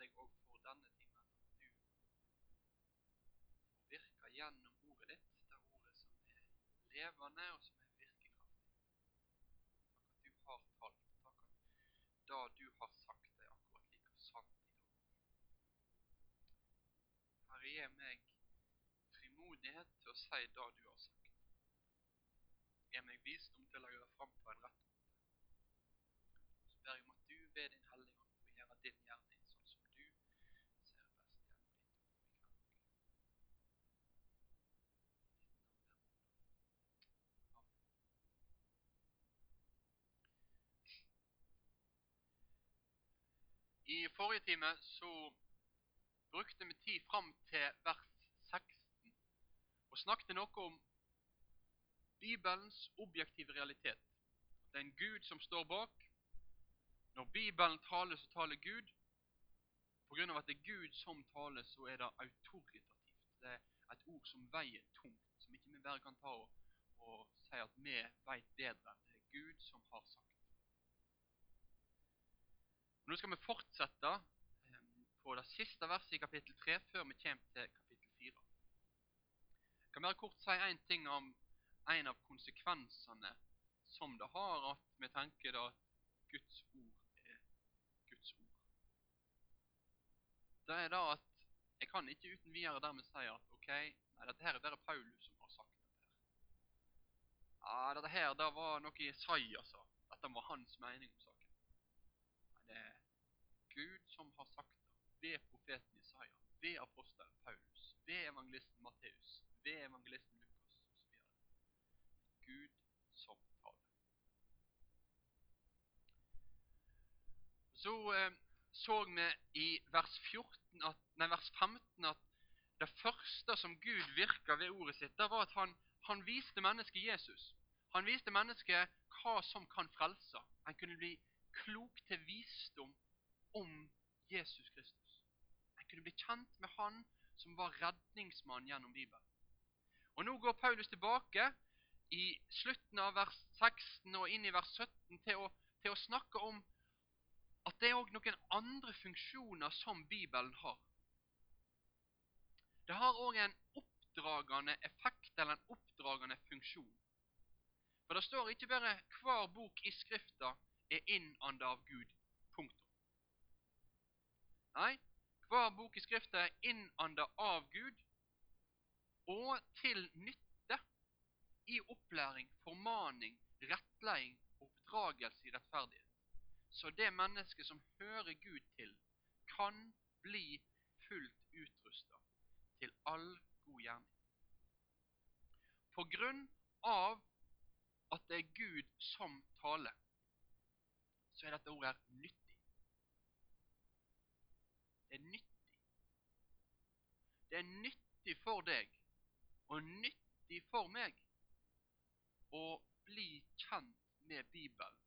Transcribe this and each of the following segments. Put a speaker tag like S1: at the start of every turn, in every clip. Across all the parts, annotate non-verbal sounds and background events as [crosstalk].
S1: deg òg for denne timen at du får virke gjennom ordet ditt, det ordet som er levende og som er virkekraftig. Takk at du har talt. Takk at det du har sagt, er akkurat like sant i dag. Herre, gi meg frimodighet til å si det du har sagt. Gi meg visdom til å legge det fram på en rett måte. Så ber jeg om at du ved din Hellige Ånd får gjøre din gjerning sånn som du ser best gjennom ditt ord i kveld. Amen. I forrige time så brukte vi tid fram til vers 16 og snakket noe om Bibelens objektive realitet. Det er en Gud som står bak. Når Bibelen taler, så taler Gud. Av at det er Gud som taler, så er det autoritativt. Det er et ord som veier tungt, som ikke vi bare kan ta og, og si at vi vet bedre. Det er Gud som har sagt. Nå skal vi fortsette eh, på det siste verset i kapittel 3 før vi kommer til kapittel 4. Jeg kan bare kort si én ting om en av konsekvensene som det har at vi tenker at Guds ord er Guds ord. Det er da at jeg kan ikke uten videre dermed si at ok, nei, dette her er bare Paulus som har sagt dette her. Ja, dette her det var noe Jesaja sa. Dette var hans mening om. Gud som har sagt det ved profeten Jesaja, ved apostelen Paulus, ved evangelisten Matteus, ved evangelisten Lukas osv. Gud som taler. Så eh, så vi i vers, 14 at, nei, vers 15 at det første som Gud virka ved ordet sitt, det var at han, han viste mennesket Jesus. Han viste mennesket hva som kan frelse. Han kunne bli klok til visdom om Jesus Kristus. En kunne bli kjent med han som var redningsmann gjennom Bibelen. Og Nå går Paulus tilbake i slutten av vers 16 og inn i vers 17 til å, til å snakke om at det er noen andre funksjoner som Bibelen har. Det har òg en oppdragende effekt eller en oppdragende funksjon. For det står ikke bare 'hver bok i Skrifta er innanda av Gud'. Nei, hver bok i Skriften er innanda av Gud og til nytte i opplæring, formaning, rettleding og oppdragelse i rettferdighet. Så det mennesket som hører Gud til, kan bli fullt utrusta til all god gjerning. På grunn av at det er Gud som taler, så er dette ordet her nyttig. Er nyttig. Det er nyttig for deg og nyttig for meg å bli kjent med Bibelen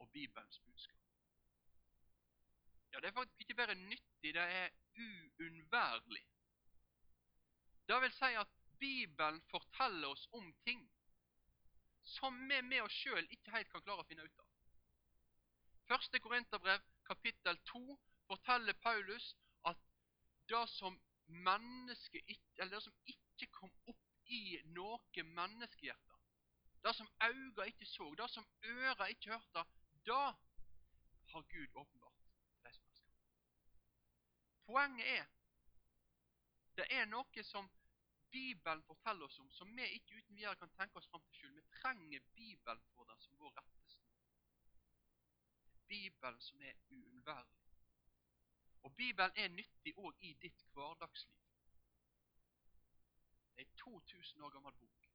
S1: og Bibelens budskap. Ja, det er faktisk ikke bare nyttig, det er uunnværlig. Det vil si at Bibelen forteller oss om ting som vi med oss sjøl ikke helt kan klare å finne ut av. Første Korinterbrev, kapittel 2, forteller Paulus at det som det som ikke kom opp i noe menneskehjerte, det som øynene ikke så, det som ørene ikke hørte, det har Gud åpenbart de som elsker. Poenget er det er noe som Bibelen forteller oss om, som vi ikke uten videre kan tenke oss fram til skyld. Vi trenger Bibelen for det som vår rettesnor. Bibelen som er uunnværlig. Og Bibelen er nyttig òg i ditt hverdagsliv. Det er en 2000 år gammel bok,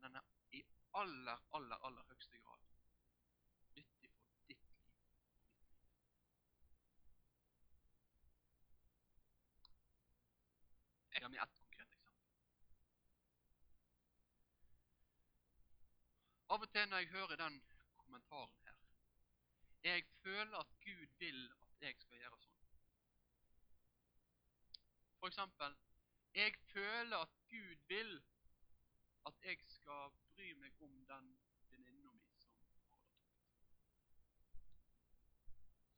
S1: men den er i aller, aller, aller høyeste grad nyttig for ditt liv. Jeg har med ett konkret eksempel. Av og til når jeg hører den kommentaren her Jeg føler at Gud vil at jeg skal gjøre sånn. For eksempel, Jeg føler at Gud vil at jeg skal bry meg om den venninna mi som har det tungt.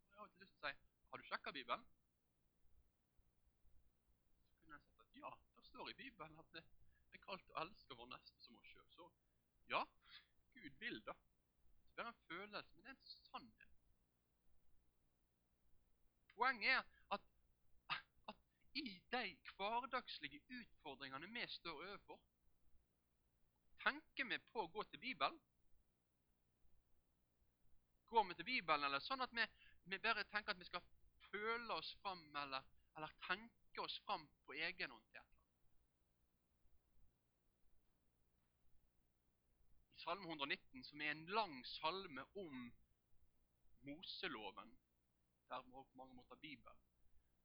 S1: Så jeg har ikke lyst til å si Har du sjekka Bibelen? Så kunne jeg sagt at ja, det står i Bibelen at det er kalt å elske vår neste som oss sjøl. Så ja, Gud vil da. Det er en følelse, men det er en sannhet. Poenget er de hverdagslige utfordringene vi står overfor, tenker vi på å gå til Bibelen? Går vi til Bibelen, eller sånn at vi, vi bare tenker at vi skal føle oss fram, eller, eller tenke oss fram på egen hånd til et eller annet? I Salme 119, som er en lang salme om Moseloven, der på mange måter Bibelen,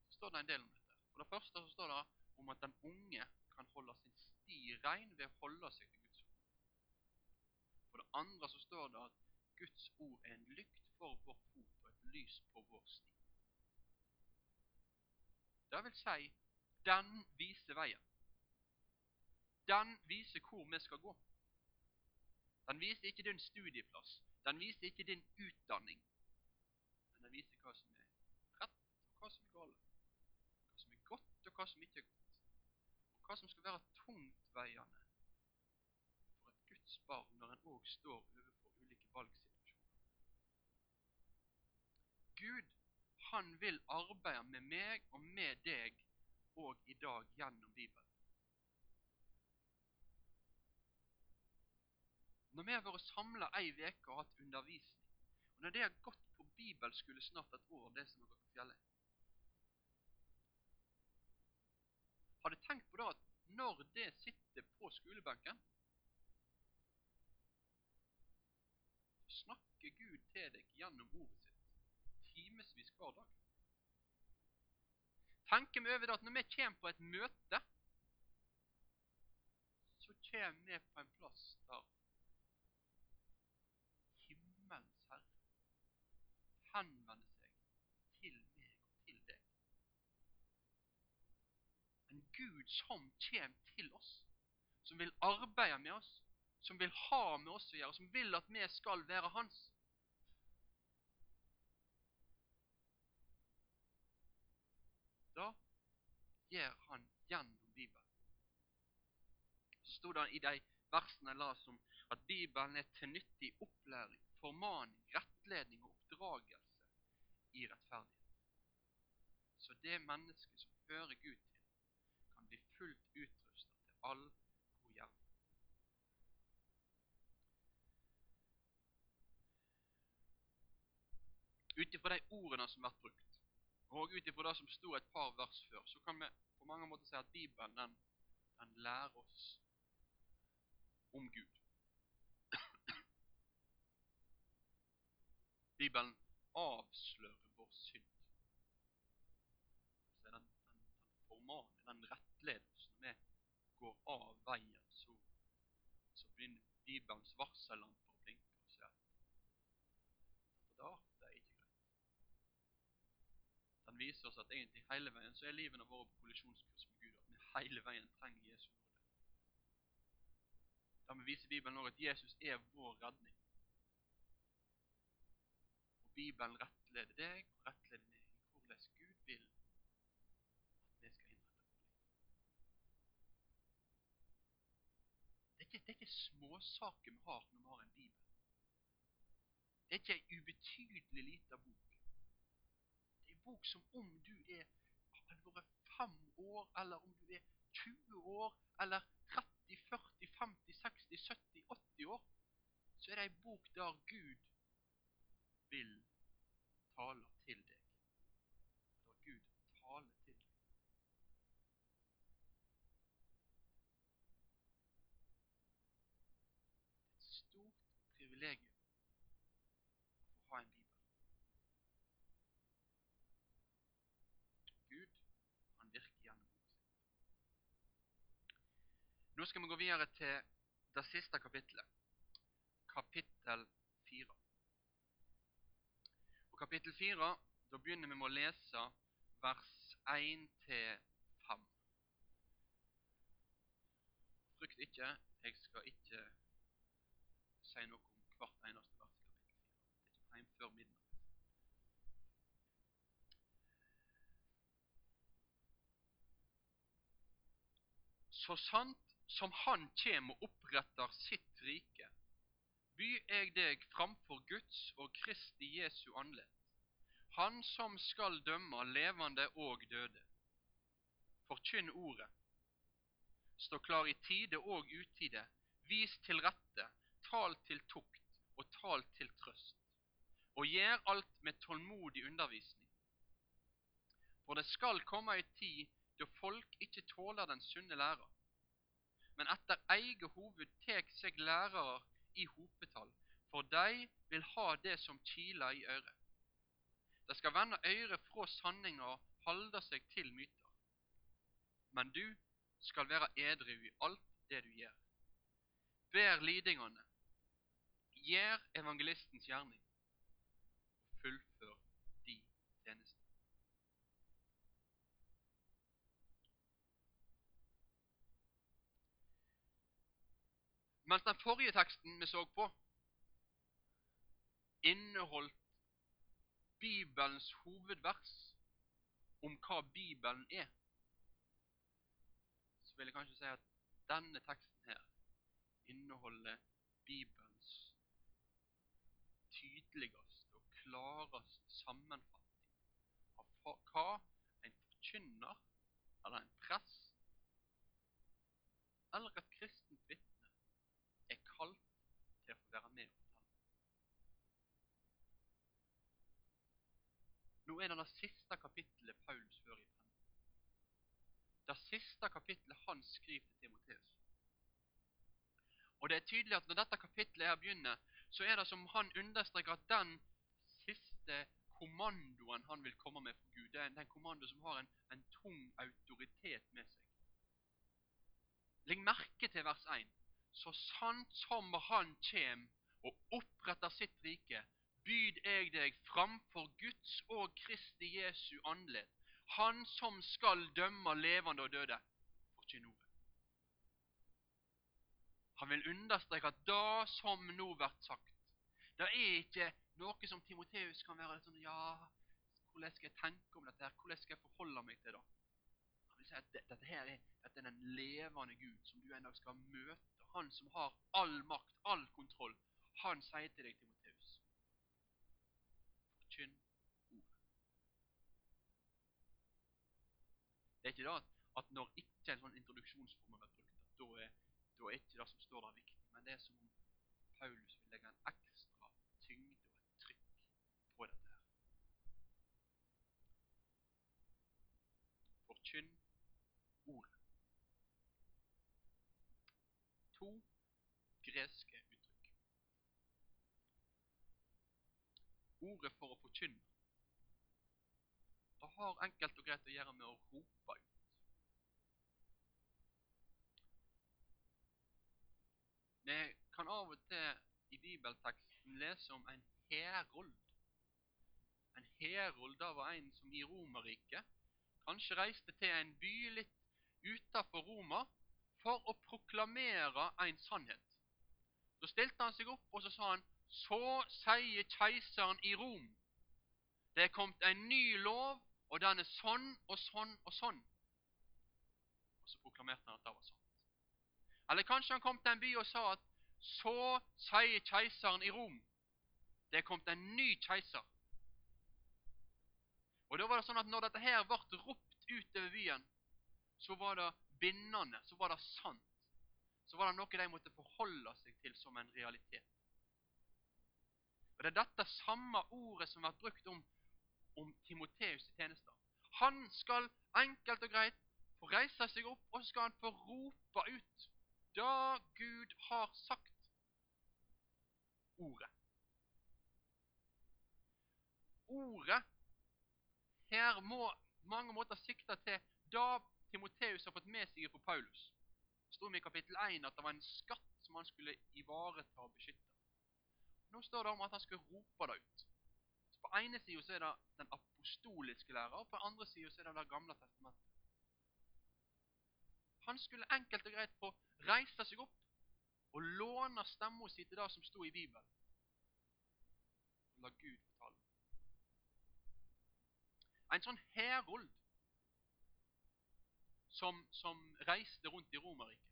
S1: så står det en del om dette. For det første så står det om at den unge kan holde sin sti rein ved å holde seg til Guds ord. For det andre så står det at Guds ord er en lykt for vår fot og et lys på vår sti. Det vil si, den viser veien. Den viser hvor vi skal gå. Den viser ikke din studieplass. Den viser ikke din utdanning. Men den viser hva som er rett, og hva som er galt. Godt, og hva som ikke er godt. Og hva som skal være tungtveiende Guds barn når en òg står overfor ulike valgsituasjoner. Gud, han vil arbeide med meg og med deg òg i dag gjennom Bibelen. Når vi har vært samla ei uke og hatt undervisning, og når det har gått på bibelskole snart et år, det som har gått på fjellet Har du tenkt på da at når det sitter på skolebenken, snakker Gud til deg gjennom ordet sitt timevis hver dag. Tenker vi over det at når vi kommer på et møte, så kommer vi på en plass der himmelens Herre henvender seg til meg og til deg. En Gud som kommer til oss, som vil arbeide med oss, som vil ha med oss å gjøre, som vil at vi skal være hans. Da gjør han gjennom Bibelen. Så sto det i de versene jeg las at Bibelen er til nyttig opplæring, formaning, rettledning og oppdragelse i rettferdighet. Så det mennesket som hører Gud til, kan bli fullt utrustet god hjelp. ut ifra de ordene som blir brukt, og ut ifra det som sto et par vers før, så kan vi på mange måter si at Bibelen den, den lærer oss om Gud. [clears throat] Bibelen avslører vår synd. Den, den, den formaner, den vi går av veien, så, så begynner Bibelens varsellamper å blinke og si at greit. Den viser oss at egentlig hele veien så er livene våre på kollisjonskurs med Gud. At vi hele veien trenger Jesu nåde. vi viser Bibelen også at Jesus er vår redning. Og Bibelen rettleder deg og rettleder meg i hvordan Gud vil at vi skal innrette vårt liv. Det er ikke, er småsaker vi har når vi har en bibel. Det er ikke ei ubetydelig lita bok Det er ei bok som om du er hadde vært fem år, eller om du er 20 år, eller 30, 40, 50, 60, 70, 80 år, så er det ei bok der Gud vil tale til deg. Der Gud taler til deg. Et stort privilegium å få ha en bibel. Nå skal vi gå videre til det siste kapittelet, kapittel 4. Og kapittel 4, da begynner vi med å lese vers 1 til 5. Frykt ikke, jeg skal ikke si noe om hvert eneste vers i kapittel 4. Det er ikke hjem før. Så sant som Han kjem og oppretter sitt rike, by eg deg framfor Guds og Kristi Jesu andlet, Han som skal dømme levende og døde. Forkynn ordet. Stå klar i tide og utide, vis til rette, tal til tukt og tal til trøst, og gjør alt med tålmodig undervisning. For det skal komme ei tid da folk ikke tåler den sunne læra, men etter eige hoved tek seg lærarar i hopetall, for dei vil ha det som kiler i øret. De skal vende øret fra sanninga og halde seg til myter. Men du skal være edru i alt det du gjør. Ber lidingene, gjør evangelistens gjerning, og fullfør de tjeneste. Mens den forrige teksten vi så på, inneholdt Bibelens hovedvers om hva Bibelen er, så vil jeg kanskje si at denne teksten her inneholder Bibelens tydeligste og klareste sammenfatning av hva en forkynner, eller en prest, eller et kristent vitne er kalt til å få være med og fortelle. Nå er det siste kapittelet Paulus fører i pennen. Det siste kapittelet han skriver til Timoteus. Og det er tydelig at når dette kapittelet her begynner, så er det som han understreker at den siste kommandoen han vil komme med for Gud, det er den kommando som har en, en tung autoritet med seg. Legg merke til vers 1. Så sant som han kjem og oppretter sitt rike, byd jeg deg framfor Guds og Kristi Jesu andlet, Han som skal dømme levende og døde. Forkynn ordet. Han vil understreke at det som nå blir sagt, det er ikke noe som Timoteus kan være sånn Ja, hvordan skal jeg tenke om dette? her? Hvordan skal jeg forholde meg til det? Han vil si at dette her er, dette er den levende Gud som du en dag skal møte. Han som har all makt, all kontroll. Han sier til deg, Timoteus, forkynn ordet. Det er ikke det at, når ikke en sånn introduksjonsform har vært brukt, da er, da er ikke det som står der viktig. Men det er som om Paulus vil legge en ekstra tyngde og et trykk på dette her. Forkynn ordet. To greske uttrykk. Ordet for å forkynne det har enkelt og greit å gjøre med å rope ut. Vi kan av og til i bibelteksten lese om en herold. En herold det var en som i Romerriket kanskje reiste til en by litt utenfor Roma for å proklamere en sannhet. Så stilte han seg opp og så sa han, så sier keiseren i Rom, det er kommet en ny lov, og den er sånn og sånn og sånn. Og så proklamerte han at det var sant. Eller kanskje han kom til en by og sa at så sier keiseren i Rom, det er kommet en ny keiser. Og da var det sånn at når dette her ble ropt utover byen, så var det bindende, så var det sant. Så var det noe de måtte forholde seg til som en realitet. Og Det er dette samme ordet som har brukt om, om Timoteus' tjenester. Han skal enkelt og greit få reise seg opp, og så skal han få rope ut det Gud har sagt. Ordet. Ordet her må mange måter sikte til det Timoteus har fått med seg fra Paulus. Det sto i kapittel 1 at det var en skatt som han skulle ivareta og beskytte. Nå står det om at han skulle rope det ut. På ene sida er det den apostoliske lærer, og på andre sida er det det gamle testamentet. Han skulle enkelt og greit få reise seg opp og låne stemma si til det som sto i Bibelen. La Gud fortale. En sånn herold som, som reiste rundt i Romerriket,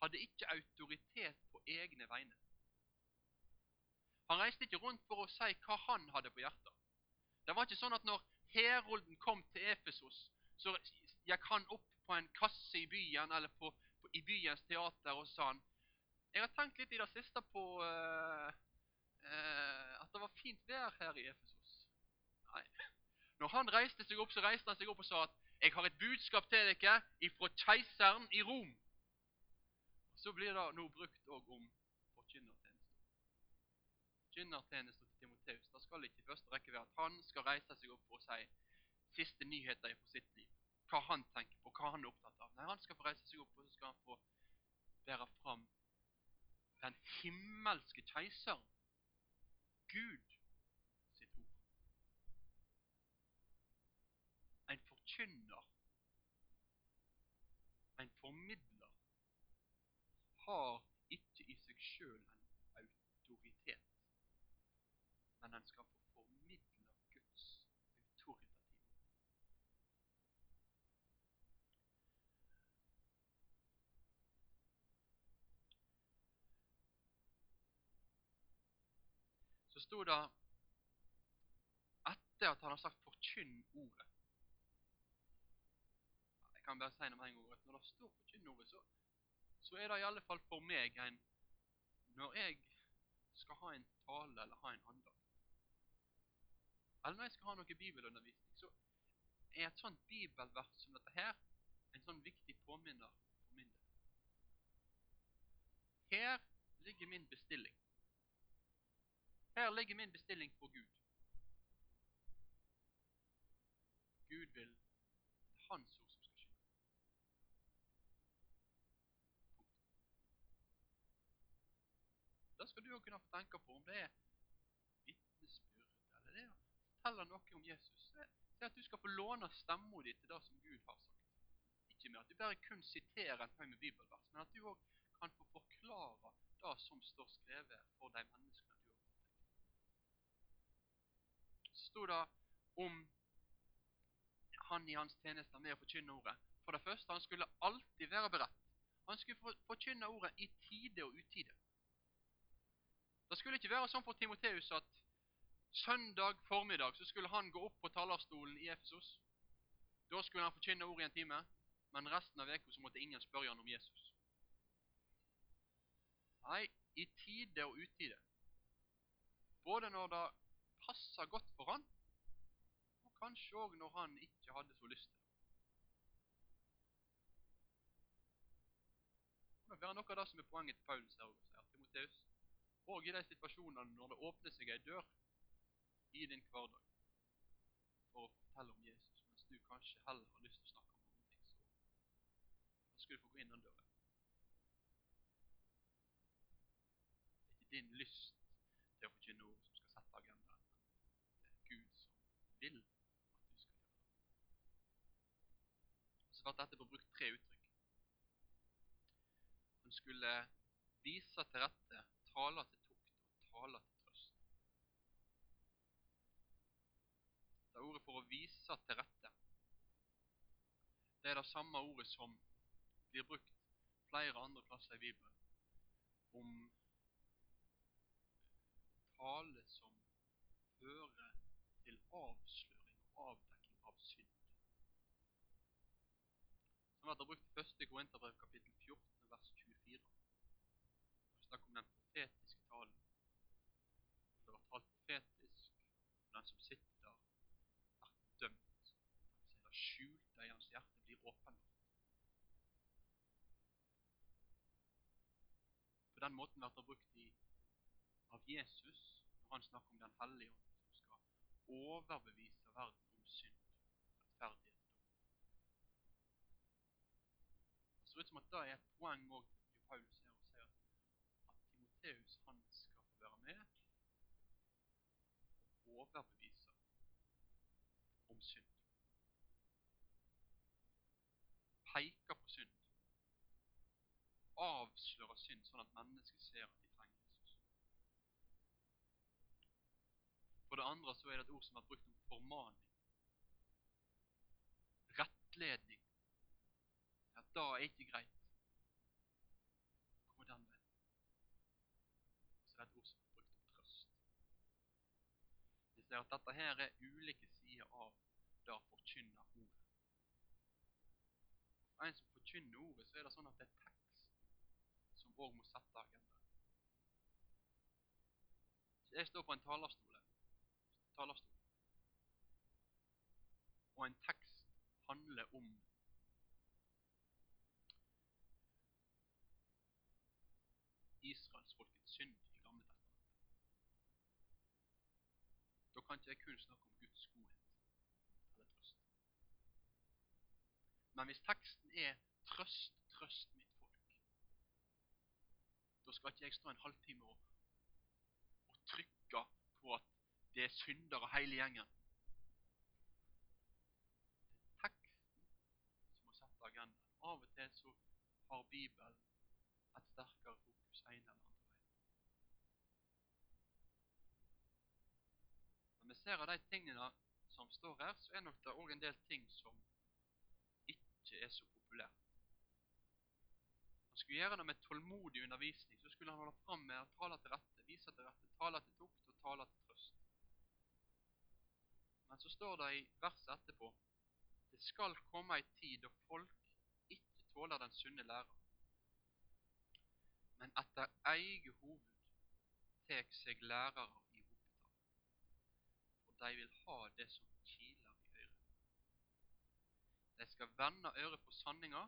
S1: hadde ikke autoritet på egne vegne. Han reiste ikke rundt for å si hva han hadde på hjertet. Det var ikke sånn at når Herolden kom til Efesos, så gikk han opp på en kasse i byen eller på, på, i byens teater og sa han, jeg har tenkt litt i det siste på uh, uh, at det var fint vær her i Efesos. Nei. Når han reiste seg opp, så reiste han seg opp og sa at jeg har et budskap til dere ifra keiseren i Rom. Så blir det nå brukt òg om. Forkynnertjeneste til Timoteus. Det skal ikke i første rekke være at han skal reise seg opp og si siste nyheter fra sitt liv. Hva han tenker på, hva han er opptatt av. Nei, Han skal få reise seg opp og så skal han få bære fram den himmelske keiseren, Gud, sitt ord. En forkynner, en formidler, har ikke i seg sjøl en autoritet, men en skal få formidle Guds autoritative Så sto det etter at han har sagt 'forkynn ordet'. Jeg kan bare si noe med en gang når det står 'forkynn ordet', så så er det i alle fall for meg en Når jeg skal ha en tale eller ha en andakt, eller når jeg skal ha noe bibelundervisning, så er et sånt bibelvers som dette her en sånn viktig påminner for min del. Her ligger min bestilling. Her ligger min bestilling på Gud. Gud vil hans ord Det skal du òg kunne få tenke på, om det er vitnesbyrd eller det å fortelle noe om Jesus. Det er at du skal få låne stemma di til det som Gud har sagt. Ikke med at du bare kun siterer en haug med bibelvers, men at du òg kan få forklare det som står skrevet for de menneskene du har fått deg. Så sto det om han i hans tjeneste med å forkynne ordet. For det første, han skulle alltid være beredt. Han skulle forkynne ordet i tide og utide. Det skulle ikke være sånn for Timoteus at søndag formiddag så skulle han gå opp på talerstolen i Efesos. Da skulle han forkynne ordet i en time, men resten av uka måtte ingen spørre han om Jesus. Nei, i tide og utide. Både når det passa godt for han, og kanskje òg når han ikke hadde så lyst til det. Det må være noe av det som er poenget til Paulus her. Timoteus, og i de situasjonene når det åpner seg ei dør i din hverdag for å fortelle om Jesus, mens du kanskje heller har lyst til å snakke om noen ting, så skal du få gå inn den døren. Det er ikke din lyst til å forkynne ord som skal sette agendaen, men det er Gud som vil at du skal gjøre det. Så ble dette brukt tre uttrykk. Han skulle vise til rette tale til tukt og tale til trøst. Det er ordet for å vise til rette. Det er det samme ordet som blir brukt flere andre plasser i Bibelen om tale som fører til avsløring og avdekking av synd. Som hadde brukt første 1. Korinterbrev kapittel 14 vers 24. Det snakker om den profetiske talen. Det var talt profetisk, og den som sitter der, er dømt. Det skjulte i hans hjerte blir åpenbart. På den måten blir det brukt i, av Jesus når han snakker om Den hellige ånd, som skal overbevise verden om synd, rettferdighet og dom. Det ser ut som at det er et poeng òg i Paulus her Matteus han skal få være med og overbevise om synd. Peke på synd. Avsløre synd, sånn at mennesker ser at de trenger Jesus. For det andre så er det et ord som er brukt om formaning. Rettledning. Det er ikke greit. Hvordan den veien. Så det er et ord som er brukt om trøst. Vi ser at dette her er ulike sider av det å forkynne ordet. For en som forkynner ordet, så er det sånn at det er tekst som òg må sette agendaen. Jeg står på en talerstol, talerstol, og en tekst handler om israelsfolkets synd i Gamle testamentet. Da kan ikke jeg kun snakke om Guds godhet eller trøst. Men hvis teksten er 'trøst, trøst mitt folk', da skal ikke jeg stå en halvtime og, og trykke på at det er syndere hele gjengen. Det er teksten som må sette agendaen. Av og til så har Bibelen et sterkere fokus en eller andre veien. Når vi ser av de tingene som står her, så er nok det òg en del ting som ikke er så populært. Han skulle gjøre det med tålmodig undervisning. Så skulle han holde fram med å tale til rette, vise til rette, tale til tukt og tale til trøst. Men så står det i verset etterpå det skal komme ei tid da folk ikke tåler den sunne læra, men etter eget hoved tek seg lærere i hopetall. For de vil ha det som kiler i øret. De skal vende øret på sanninga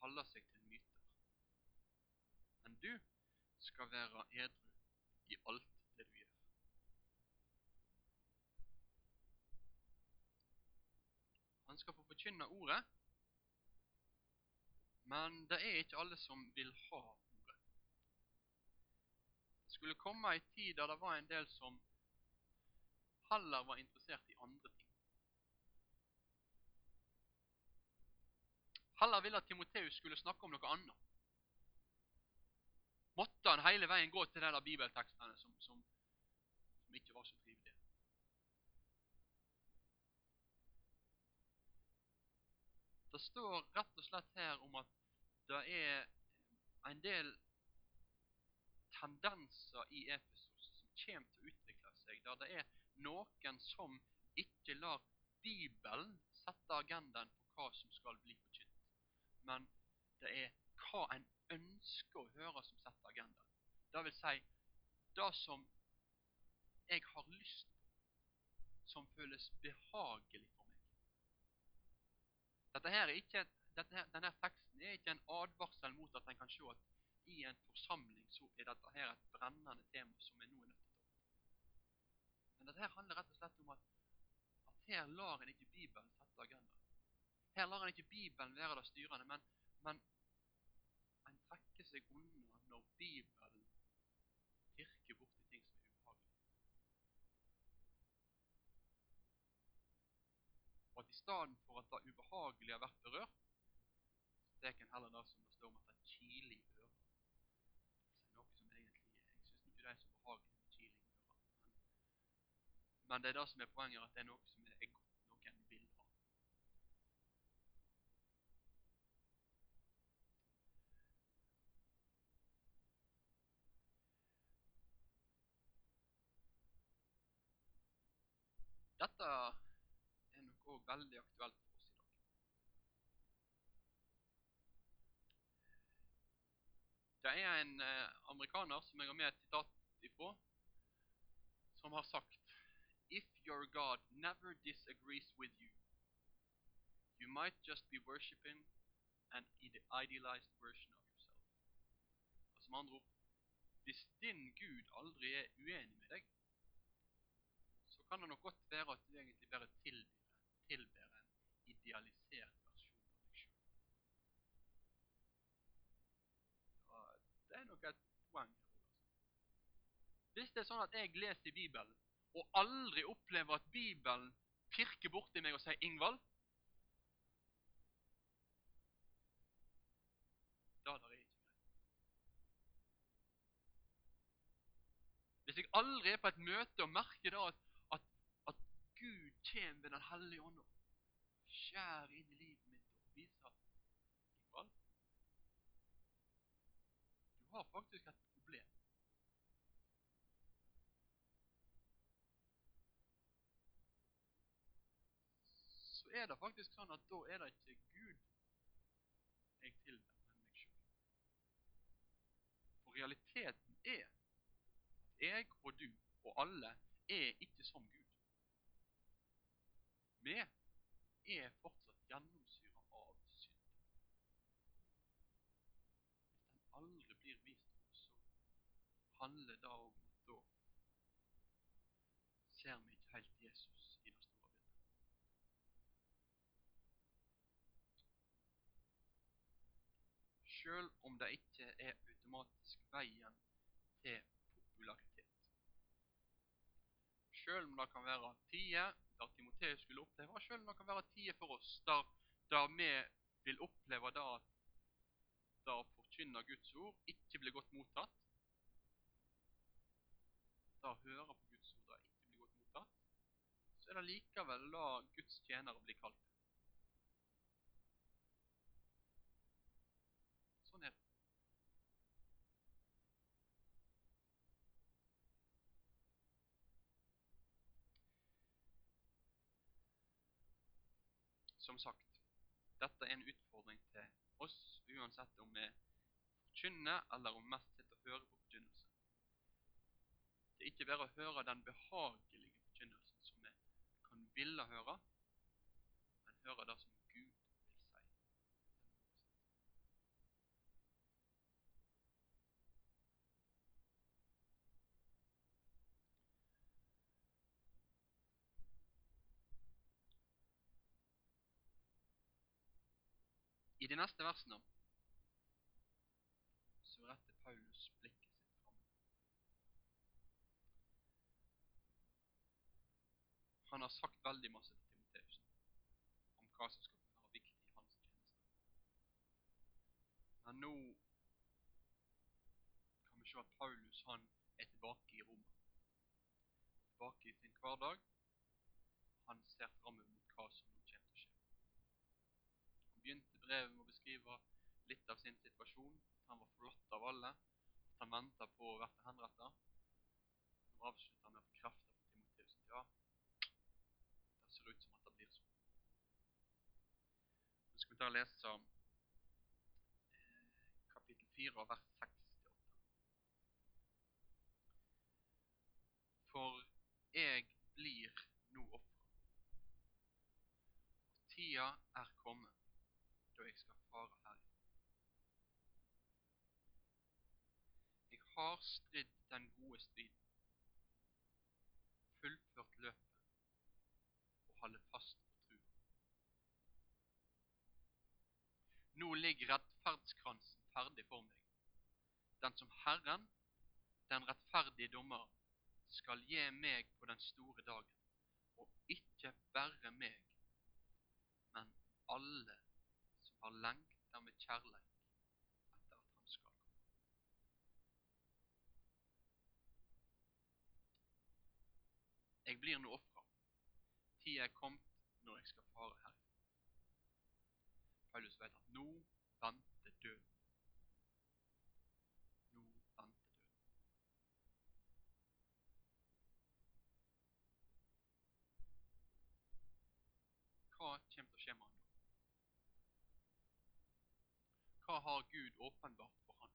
S1: holde seg til myter. Men du skal være edru i alt det du gjør. Han skal få forkynne ordet, men det er ikke alle som vil ha skulle komme ei tid der det var en del som heller var interessert i andre ting. Heller ville at Timoteus skulle snakke om noe annet. Måtte han hele veien gå til de der bibeltekstene som, som, som ikke var så trivelige? Det står rett og slett her om at det er en del tendenser i Efesos som kommer til å utvikle seg, der det er noen som ikke lar Bibelen sette agendaen på hva som skal bli forkynt, men det er hva en ønsker å høre som setter agendaen. Det vil si det som jeg har lyst på, som føles behagelig for meg. Dette her er ikke, dette denne teksten er ikke en advarsel mot at en kan se at i en forsamling så er dette her et brennende tema som vi nå er nødt til å. Men dette her handler rett og slett om at, at her lar en ikke Bibelen sette agendaen. Her lar en ikke Bibelen være det styrende, men, men en trekker seg unna når Bibelen pirker borti ting som er ubehagelige. Og at i stedet for at det ubehagelige har vært berørt, tar en heller det som det står om at det kiler i øret det er så behagelig med kiling i ørene. Men det er det som er poenget, at det er noe som er godt noen vil ha. Dette er nok òg veldig aktuelt for oss i dag. Det er en eh, amerikaner som jeg har med et sitat ifra, som har sagt If your God never disagrees with you, you might just be worshipping an idealized version of yourself. Altså med andre ord, hvis din Gud aldri er uenig med deg, så kan det nok godt være at du egentlig bare tilber, tilber en idealisert versjon av deg sjøl. Det er nok et poeng her. Hvis det er sånn at jeg leser i Bibelen og aldri opplever at Bibelen pirker borti meg og sier 'Ingvald', da der er ikke greit. Hvis jeg aldri er på et møte og merker da at, at, at Gud kommer ved Den hellige ånd og skjærer inn i livet mitt og viser at Ingvald, du har faktisk et er det faktisk sånn at da er det ikke Gud jeg tilber, men meg sjøl. For realiteten er at jeg og du og alle er ikke som Gud. Vi er fortsatt gjennomsyra av synd. Hvis den aldri blir vist oss, så handler det om at da ser vi ikke helt Jesus i det store bildet. Sjøl om det ikke er automatisk veien til popularitet. Sjøl om det kan være tider der Timoteus skulle oppleve, sjøl om det kan være tider for oss der, der vi vil oppleve det at det å forkynne Guds ord ikke blir godt mottatt. Det å høre på Guds ord det ikke blir godt mottatt. Så er det likevel la Guds tjenere blir kalt. Sånn er det. Som sagt, dette er en utfordring til oss, uansett om vi forkynner eller om mest sitter og hører på forkynnelse. Det er ikke bare å høre den behagelige forkynnelsen som vi kan ville høre, men høre det som Gud vil si. I de neste versene så retter Paulus blikket sitt fram. Han har sagt veldig masse til Timoteus om hva som skal være viktig i hans tjeneste. Men nå kan vi se at Paulus han er tilbake i Roma. Tilbake i sin hverdag. Han ser fram mot hva som nå kommer til å skje. Han begynte brevet må beskrive litt av sin situasjon. Han var forlatt av alle. Han venta på å bli henrettet. Nå avslutter han med å bekrefte for Timoteus ja, det ser ut som at det blir sånn. Nå skal vi ta og lese eh, kapittel 4, vers 6-8. For jeg blir nå ofra. Tida er kommet da jeg skal fare herifra. Jeg har stridd den gode striden, fullført løpet og holder fast på trua. Nå ligger rettferdskransen ferdig for meg, den som Herren, den rettferdige dommer, skal gi meg på den store dagen, og ikke bare meg, men alle som har lengta med kjærleik etter at han skal komme. Jeg blir nå ofra. Tida er kommet når jeg skal fare her. Paulus vet at nå venter døden. Nå venter døden. Hva kommer til å skje med han da? Hva har Gud åpenbart for han?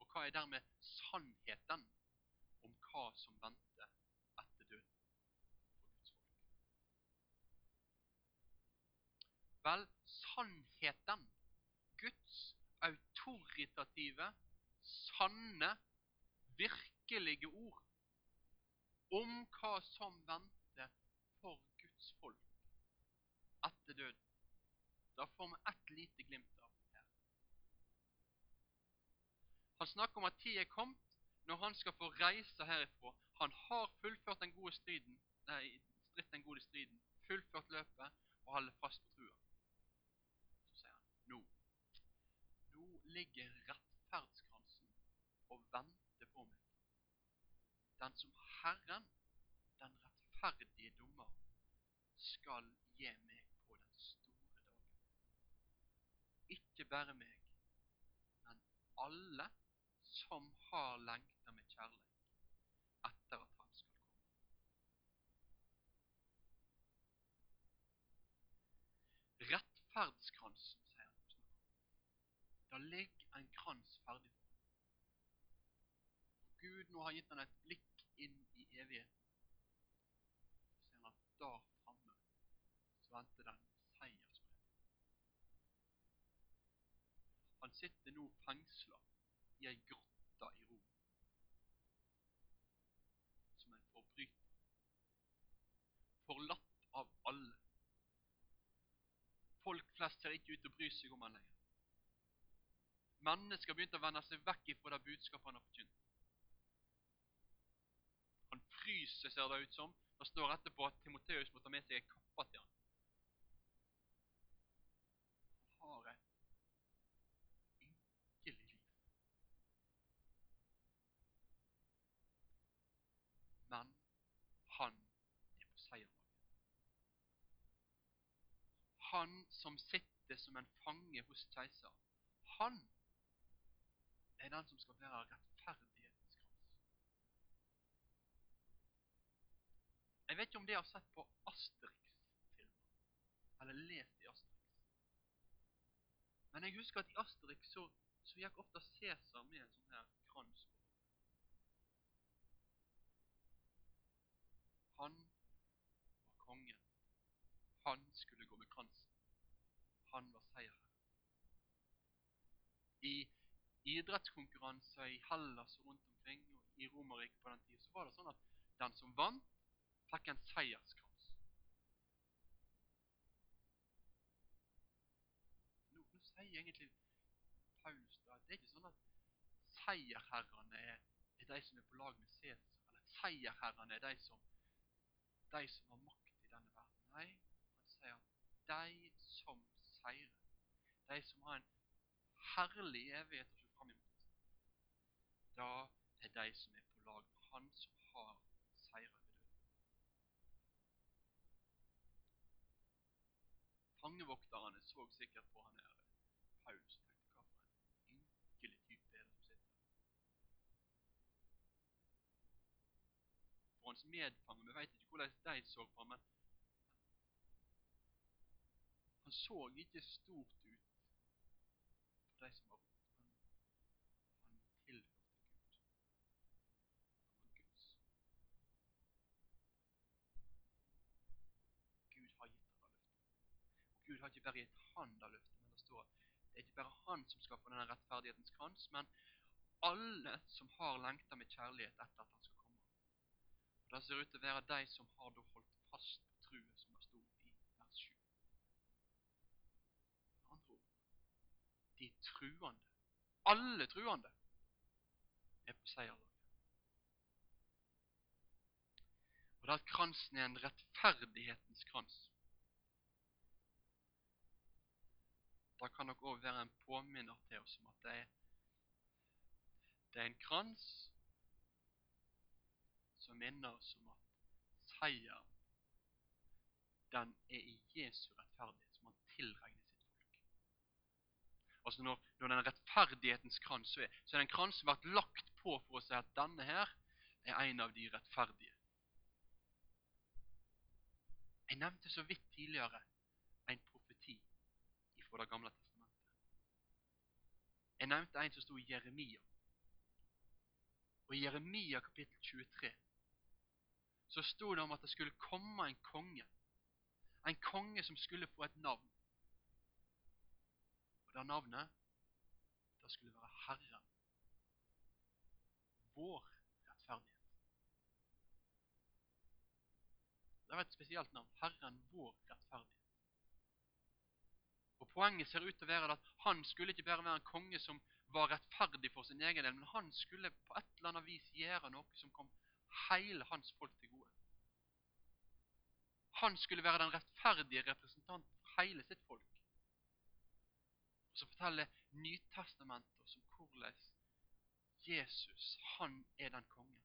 S1: Og hva er dermed sannheten om hva som venter etter døden for Guds folk? Vel, sannheten, Guds autoritative, sanne, virkelige ord om hva som venter for Guds folk etter døden. Da får vi ett lite glimt av her. Han snakker om at tid er kommet når han skal få reise herifra. Han har fullført den gode striden, nei, stritt den gode striden, fullført løpet og holder fast på trua. Så sier han nå. Nå ligger rettferdskransen og venter på meg. Den som Herren, den rettferdige dommer, skal gi meg på den store dagen. Ikke bare meg, men alle som har lengta med kjærleik etter at han skal komme. Rettferdskransen, sier han. Da ligger en krans ferdig for. Gud nå har gitt han et blikk inn i evigheten. Så ser han at der framme så venter den seiersbrev. Han sitter nå fengsla i ei grotte i Rom som en forbryter. Forlatt av alle. Folk flest ser ikke ut til å bry seg om han lenger. Mennesker begynte å vende seg vekk ifra det budskapet han har forkynt. Han fryser, ser det ut som. Det står etterpå at Timoteus må ta med seg ei kappe til han har et ynkelig liv. Men han er på seierdagen. Han som sitter som en fange hos keiseren, han er den som skal være rettferdighetens krans. Jeg vet ikke om det har sett på Asterix-filmer, eller lest i Asterix. Men jeg husker at i Asterix så, så gikk ofte Cæsar med en sånn her krans Han var kongen. Han skulle gå med kransen. Han var seierherre. I idrettskonkurranser i Hellas og rundt omkring i Romerriket på den tida, så var det sånn at den som vant, fikk en seierskrans. Nå, nå sier egentlig Paulus da, det er ikke sånn at seierherrene er, er de som er på lag med Cæsar, eller seierherrene er de som de som har makt i denne verden. Nei, han sier at de som seirer, de som har en herlig evighet å se fram imot, da er de som er på lag med han som har seira ved døden. Fangevokterne så sikkert på han her Paulus og tenkte hva for en ynkelig type er det som sitter For hans medfanger, vi vet ikke hvordan de så på men han så ikke stort ut de som var. Han, han tilhørte Gud. Han var Guds. Gud har gitt ham det løftet. Og Gud har ikke bare gitt han det løftet, men det står det er ikke bare han som skal få denne rettferdighetens krans, men alle som har lengta med kjærlighet etter at han skal komme. Og Det ser ut til å være de som har holdt fast på trua, som det sto i vers 7. Med andre ord, de truende, alle truende, er på seierlaget. Og det at kransen er en rettferdighetens krans, da kan nok òg være en påminner til oss om at det er, det er en krans som minner oss om at seieren, den er i Jesu rettferdighet, som han tilregner. Altså Når, når den rettferdighetens krans er, så er det en krans som har vært lagt på for å si at denne her er en av de rettferdige. Jeg nevnte så vidt tidligere en profeti fra Det gamle testamentet. Jeg nevnte en som sto i Jeremia. Og I Jeremia kapittel 23 så sto det om at det skulle komme en konge. En konge som skulle få et navn. Og det navnet, det skulle være Herren. Vår rettferdighet. Det var et spesielt navn. Herren vår rettferdighet. Og Poenget ser ut til å være at han skulle ikke bare være en konge som var rettferdig for sin egen del, men han skulle på et eller annet vis gjøre noe som kom hele hans folk til gode. Han skulle være den rettferdige representanten for hele sitt folk. Og så forteller Nytestamentet oss om hvordan Jesus, han er den kongen.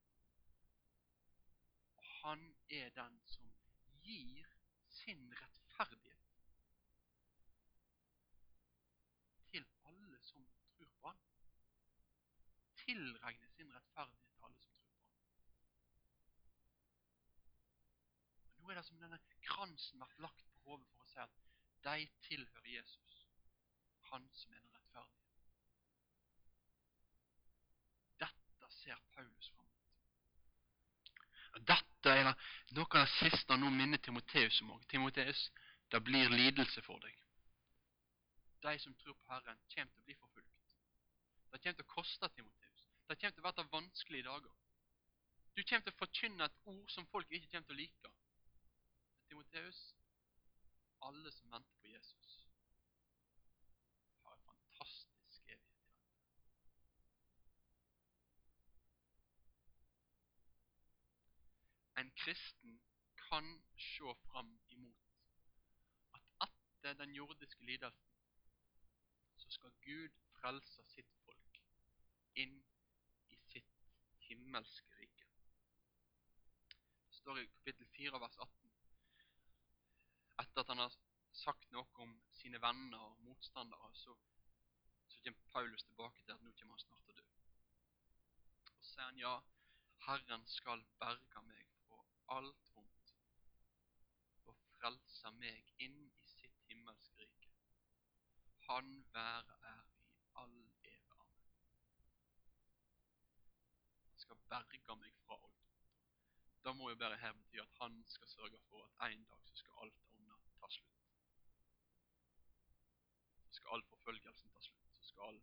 S1: Og han er den som gir sin rettferdighet til alle som tror på han. Tilregner sin rettferdighet til alle som tror på han. Og Nå er det som denne kransen blir lagt på hodet for å si at de tilhører Jesus, han som er den rettferdige. Dette ser Paulus fram mot. Dette er noe av det siste han nå minner Timoteus om òg. Timoteus, det blir lidelse for deg. De som tror på Herren, kommer til å bli forfulgt. Det kommer til å koste Timoteus. Det kommer til å være vanskelige dager. Du kommer til å forkynne et ord som folk ikke kommer til å like. Timoteus, alle som venter på Jesus, har en fantastisk evighet i vente. En kristen kan se fram imot at etter den jordiske lidelsen så skal Gud frelse sitt folk inn i sitt himmelske rike. Det står i kapittel 4 vers 18 etter at han har sagt noe om sine venner og motstandere, så, så kommer Paulus tilbake til at nå kommer han snart til å dø. Og så sier han ja, Herren skal berge meg alt vondt og frelse meg inn i sitt himmelske rike. Han være ære i all evig amen. Han skal berge meg fra alt vondt. Da må jo bare her bety at han skal sørge for at en dag så skal alt ta slutt. Så skal all forfølgelsen ta slutt. Så skal all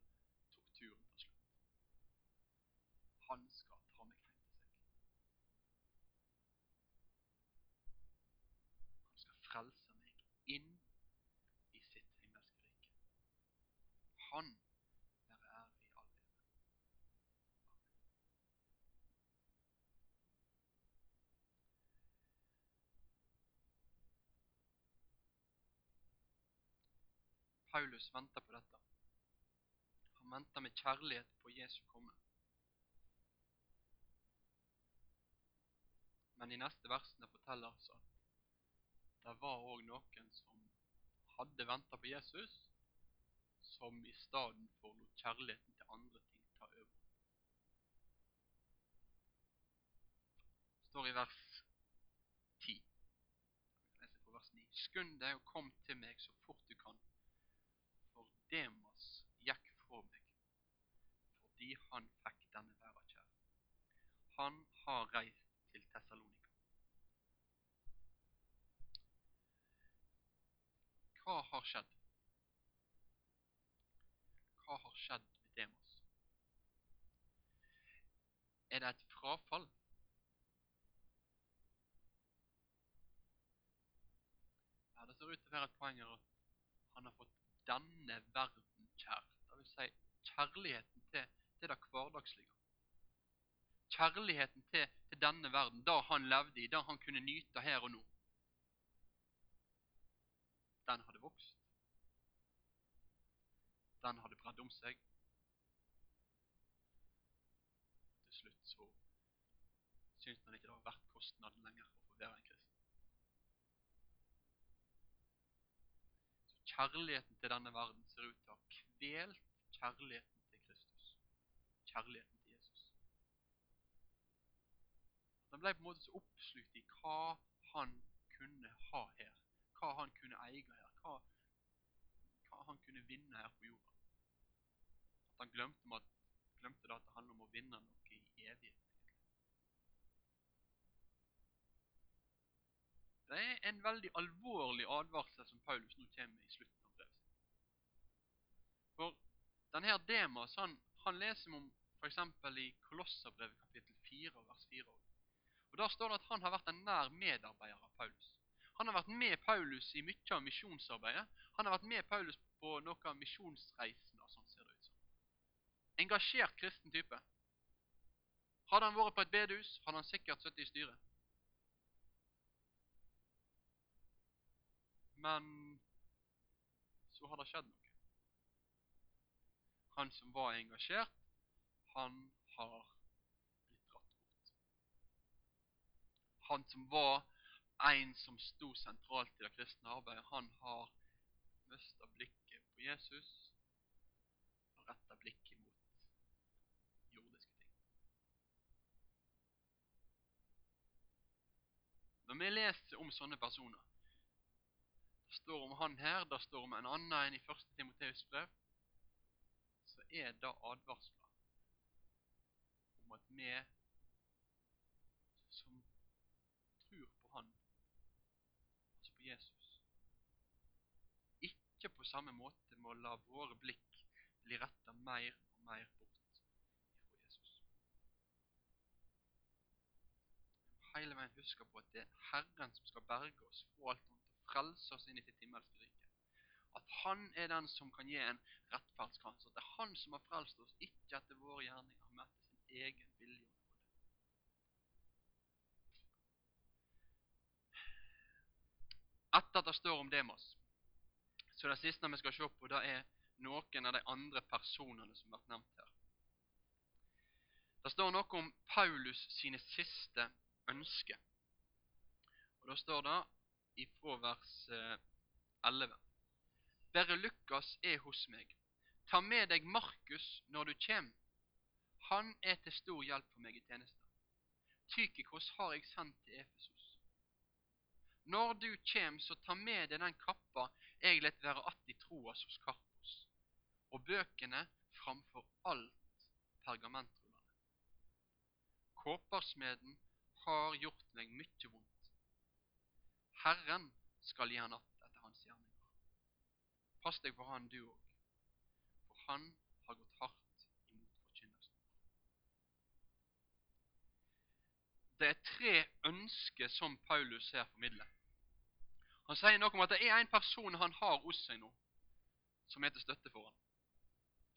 S1: torturen ta slutt. Han skal ta meg hjem til seg. Han skal frelse meg inn i sitt himmelske rike. Han være ære i all evighet. Paulus venter på dette. Han venter med kjærlighet på Jesu komme. Men de neste versene forteller altså det var òg noen som hadde venta på Jesus, som i stedet for lot kjærligheten til andre ting ta over. Det står i vers 10. Jeg leser på vers 9. Skund deg og kom til meg så fort du kan for Demas gikk fra meg, fordi han fikk denne verden kjær. Han har reist til Tessalonika. Hva har skjedd? Hva har skjedd med Demos? Er det et frafall? Ja, det ser ut til å være et poeng at han har fått denne verden kjær. Det vil si kjærligheten til, til det hverdagslige. Kjærligheten til, til, denne verden, det han levde i, det han kunne nyte her og nå. Den hadde vokst. Den hadde bredd om seg. Til slutt så syntes han ikke det var verdt kostnaden lenger å få være en kristen. kjærligheten til denne verden ser ut til å ha kvelt kjærligheten til Kristus. Kjærligheten til Jesus. Den ble på en måte så oppslukt i hva han kunne ha her. Hva han kunne eie her. Hva, hva han kunne vinne her på jorda. At han glemte, at, glemte det at det handler om å vinne noe i evighet. Det er en veldig alvorlig advarsel som Paulus nå kommer med i slutten av brevet For denne Demas han, han leser om f.eks. i Kolosserbrevet kapittel 4 vers 4. Og Der står det at han har vært en nær medarbeider av Paulus. Han har vært med Paulus i mye av misjonsarbeidet. Han har vært med Paulus på noe av misjonsreisen. sånn ser det ut som. Engasjert kristen type. Hadde han vært på et bedehus, hadde han sikkert sittet i styret. Men så har det skjedd noe. Han som var engasjert, han har blitt dratt bort. Han som var en som sto sentralt i det kristne arbeidet, han har mista blikket på Jesus og retta blikket mot jordiske ting. Når vi leser om sånne personer Det står om han her, det står om en annen enn i 1. Timoteus brev. Så er det advarsler om at vi samme måte må la våre blikk bli retta mer og mer bort fra Jesus. Vi må hele veien huske på at det er Herren som skal berge oss fra alt annet og frelse oss inn i sitt himmelske rike. At Han er den som kan gi en rettferdskrans. At det er Han som har frelst oss, ikke etter våre gjerninger, men etter sin egen vilje. Etter at det står om Demos, så det siste vi skal se på, det er noen av de andre personene som blir nevnt her. Det står noe om Paulus sine siste ønsker. Og Da står det ifra vers 11. Eh, Bare Lukas er hos meg. Ta med deg Markus når du kjem. Han er til stor hjelp for meg i tjenesten. Tykikos har jeg sendt til Efesos. Når du kjem, så ta med deg den kappa jeg let være att i troas hos Karpos, og bøkene framfor alt pergamentrullene. Kåpersmeden har gjort meg mye vondt. Herren skal gi han att etter hans gjerninger. Pass deg for han, du òg, for han har gått hardt imot forkynnelsen. Det er tre ønsker som Paulus her formidler. Han sier noe om at det er en person han har hos seg nå, som er til støtte for ham.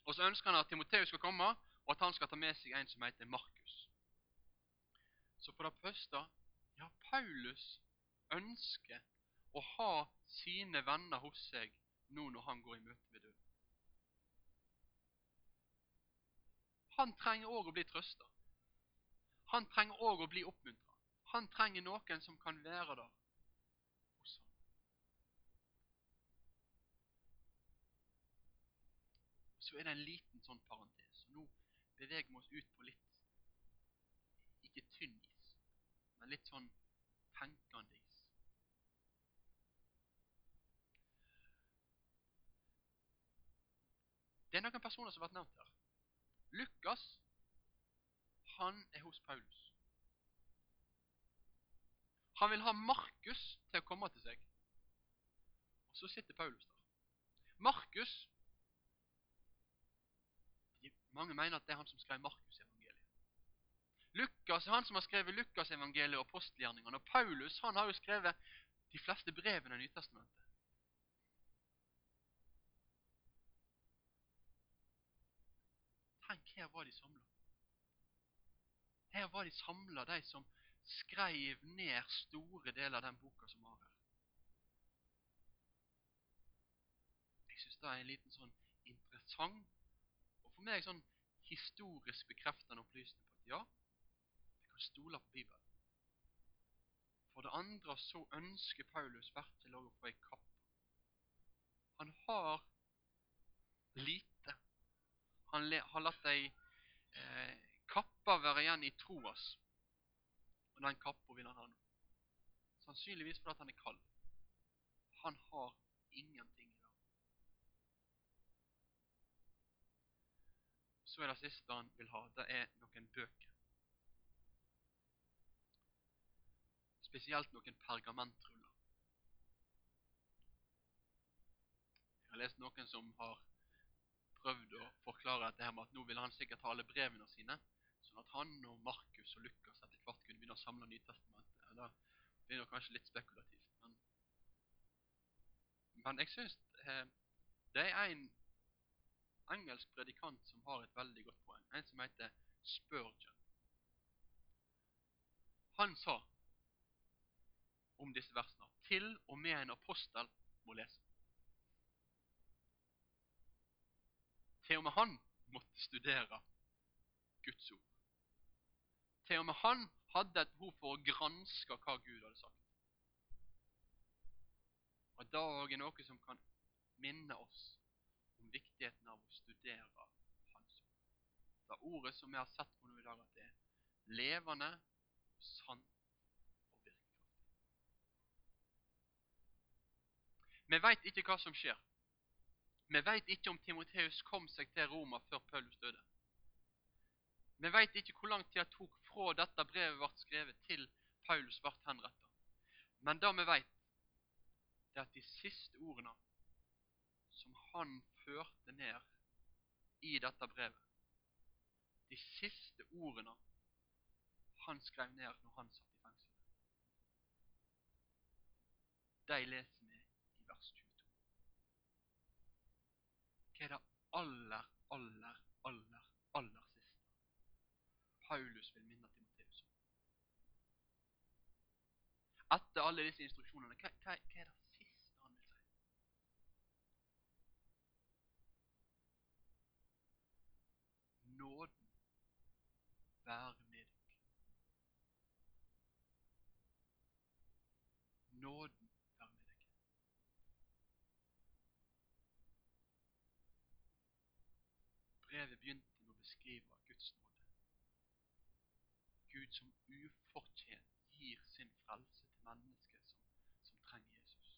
S1: Og så ønsker han at Timoteus skal komme, og at han skal ta med seg en som heter Markus. Så for det første ja, Paulus ønsker å ha sine venner hos seg nå når han går i møte med døden. Han trenger òg å bli trøsta. Han trenger òg å bli oppmuntra. Han trenger noen som kan være der hos ham. Så er det en liten sånn parentes. Nå beveger vi oss ut på litt ikke tynn is, men litt sånn tenkende is. Det er noen personer som har vært nevnt her. Lukas, han er hos Paulus. Han vil ha Markus til å komme til seg. Og så sitter Paulus der. Markus Mange mener at det er han som skrev Markusevangeliet. Lukas er han som har skrevet Lukas evangeliet og apostelgjerningene. Og Paulus han har jo skrevet de fleste brevene i Nytestamentet. Tenk, her var de samla. Her var de samla, de som skrev ned store deler av den boka som var her. Jeg syns det er en liten sånn interessant, for meg sånn historisk bekreftende opplysning på at ja, jeg kan stole på Bibelen. For det andre så ønsker Paulus virkelig å få ei kappe. Han har lite. Han har latt ei eh, kappe være igjen i troas. Og den kappa vil han ha nå. Sannsynligvis fordi han er kald. Han har ingenting i dag. Så er det siste han vil ha, det er noen bøker. Spesielt noen pergamentruller. Jeg har lest noen som har prøvd å forklare dette med at nå vil han sikkert ha alle brevene sine, sånn at han og Markus og Lukas etter hvert kunne begynne å samle Nytestamentet. Det blir nok kanskje litt spekulativt, men, men jeg syns eh, det er en engelsk predikant som har et veldig godt poeng, en som heter Spurgeon. Han sa om disse versene til og med en apostel må lese. Til og med han måtte studere Guds ord. Til og med han hadde et behov for å granske hva Gud hadde sagt. Og det er noe som kan minne oss om viktigheten av å studere Hans ord. Det ordet som vi har sett på nå i dag, at det er levende, sant og virkelig. Vi veit ikke hva som skjer. Vi veit ikke om Timoteus kom seg til Roma før Paulus døde. Vi veit ikke hvor lang tid det tok fra dette brevet ble skrevet, til Paulus ble henrettet. Men det vi veit, det er at de siste ordene han førte ned i dette brevet, de siste ordene han skrev ned når han satt i fengsel, de leser vi i vers 22. Hva er det aller, aller, aller, aller siste Paulus vil minne Timoteus om? Etter alle disse instruksjonene, hva, hva, hva er det siste han vil si? Nåden være med deg. Nåden være med deg. Brevet begynte med å beskrive Guds nåde. Gud som ufortjent gir sin frelse til mennesker som, som trenger Jesus.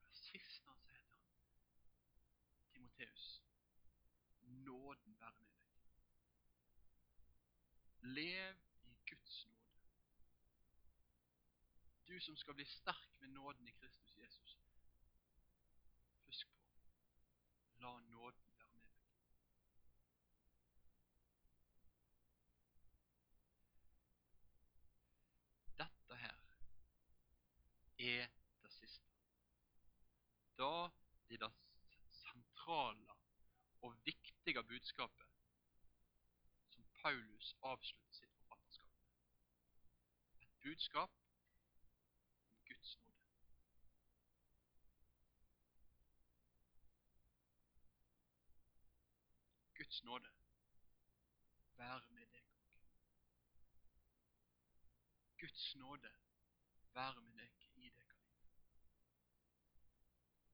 S1: Og det siste han sier til ham, Timoteus, nåden være med deg. Lev i Guds nåde. Du som skal bli sterk med nåden i Kristus Jesus. Husk på, la nåden være med deg. Dette her er det siste. Da blir det sentrale og viktige budskapet som Paulus avslutter sitt forfatterskap. Et budskap om Guds nåde. Guds nåde være med deg òg. Guds nåde være med deg i deg.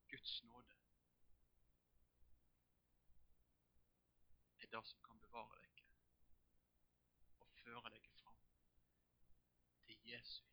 S1: Guds nåde er det som kan bevare deg og føre deg fram til Jesu